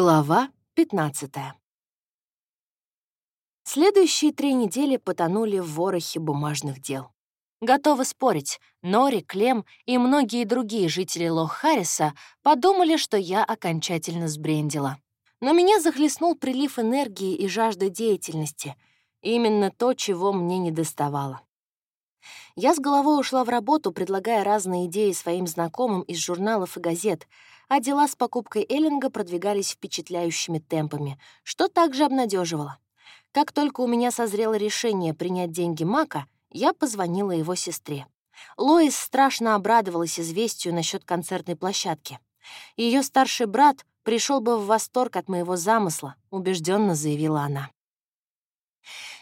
Глава 15 Следующие три недели потонули в ворохе бумажных дел. Готовы спорить, Нори, Клем и многие другие жители Лох-Харриса подумали, что я окончательно сбрендила. Но меня захлестнул прилив энергии и жажды деятельности. Именно то, чего мне не доставало. Я с головой ушла в работу, предлагая разные идеи своим знакомым из журналов и газет — а дела с покупкой Эллинга продвигались впечатляющими темпами, что также обнадеживало. Как только у меня созрело решение принять деньги Мака, я позвонила его сестре. Лоис страшно обрадовалась известию насчет концертной площадки. Ее старший брат пришел бы в восторг от моего замысла, убежденно заявила она.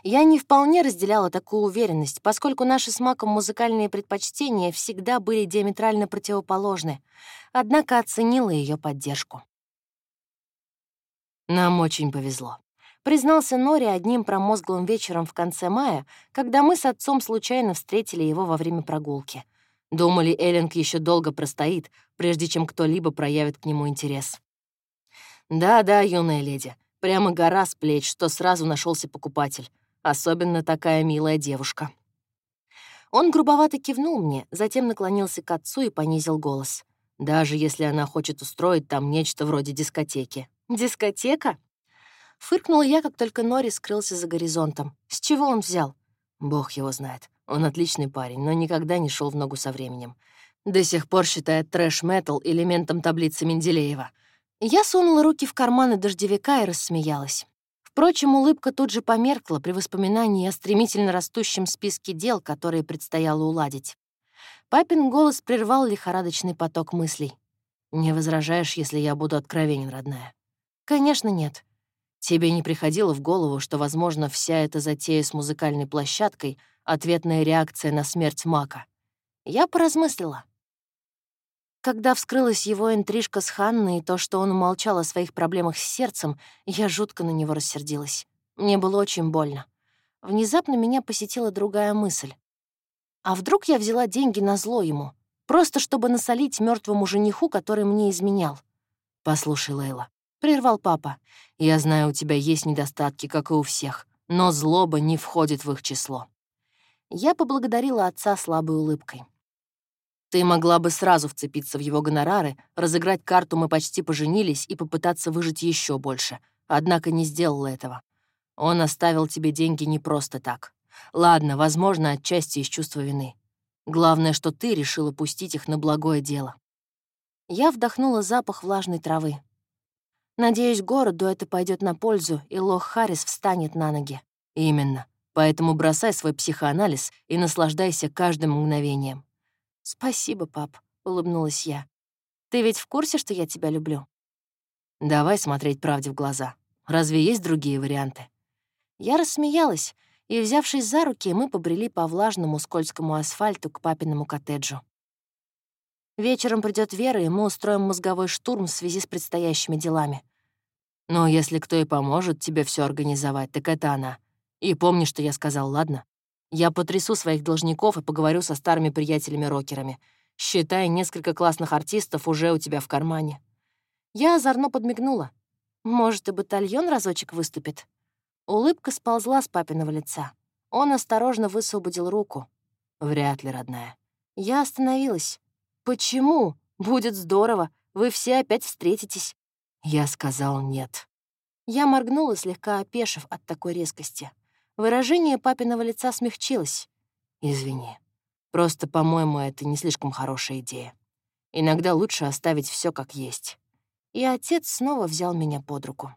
Я не вполне разделяла такую уверенность, поскольку наши с Маком музыкальные предпочтения всегда были диаметрально противоположны, однако оценила ее поддержку. «Нам очень повезло», — признался Нори одним промозглым вечером в конце мая, когда мы с отцом случайно встретили его во время прогулки. Думали, Эллинг еще долго простоит, прежде чем кто-либо проявит к нему интерес. «Да-да, юная леди, прямо гора с плеч, что сразу нашелся покупатель. Особенно такая милая девушка». Он грубовато кивнул мне, затем наклонился к отцу и понизил голос. «Даже если она хочет устроить там нечто вроде дискотеки». «Дискотека?» Фыркнула я, как только Нори скрылся за горизонтом. С чего он взял? Бог его знает. Он отличный парень, но никогда не шел в ногу со временем. До сих пор считает трэш-метал элементом таблицы Менделеева. Я сунула руки в карманы дождевика и рассмеялась. Впрочем, улыбка тут же померкла при воспоминании о стремительно растущем списке дел, которые предстояло уладить. Папин голос прервал лихорадочный поток мыслей. «Не возражаешь, если я буду откровенен, родная?» «Конечно, нет. Тебе не приходило в голову, что, возможно, вся эта затея с музыкальной площадкой — ответная реакция на смерть Мака?» Я поразмыслила. Когда вскрылась его интрижка с Ханной и то, что он умолчал о своих проблемах с сердцем, я жутко на него рассердилась. Мне было очень больно. Внезапно меня посетила другая мысль. А вдруг я взяла деньги на зло ему, просто чтобы насолить мертвому жениху, который мне изменял? «Послушай, Лейла», — прервал папа, — «я знаю, у тебя есть недостатки, как и у всех, но злоба не входит в их число». Я поблагодарила отца слабой улыбкой. Ты могла бы сразу вцепиться в его гонорары, разыграть карту «Мы почти поженились» и попытаться выжить еще больше, однако не сделала этого. Он оставил тебе деньги не просто так. Ладно, возможно, отчасти из чувства вины. Главное, что ты решила пустить их на благое дело. Я вдохнула запах влажной травы. Надеюсь, городу это пойдет на пользу, и Лох Харрис встанет на ноги. Именно. Поэтому бросай свой психоанализ и наслаждайся каждым мгновением. «Спасибо, пап», — улыбнулась я. «Ты ведь в курсе, что я тебя люблю?» «Давай смотреть правде в глаза. Разве есть другие варианты?» Я рассмеялась, и, взявшись за руки, мы побрели по влажному скользкому асфальту к папиному коттеджу. Вечером придет Вера, и мы устроим мозговой штурм в связи с предстоящими делами. Но если кто и поможет тебе все организовать, так это она. И помни, что я сказал, ладно? Я потрясу своих должников и поговорю со старыми приятелями-рокерами. Считай, несколько классных артистов уже у тебя в кармане». Я озорно подмигнула. «Может, и батальон разочек выступит?» Улыбка сползла с папиного лица. Он осторожно высвободил руку. «Вряд ли, родная». Я остановилась. «Почему? Будет здорово. Вы все опять встретитесь». Я сказал «нет». Я моргнула, слегка опешив от такой резкости. Выражение папиного лица смягчилось. «Извини. Просто, по-моему, это не слишком хорошая идея. Иногда лучше оставить все как есть». И отец снова взял меня под руку.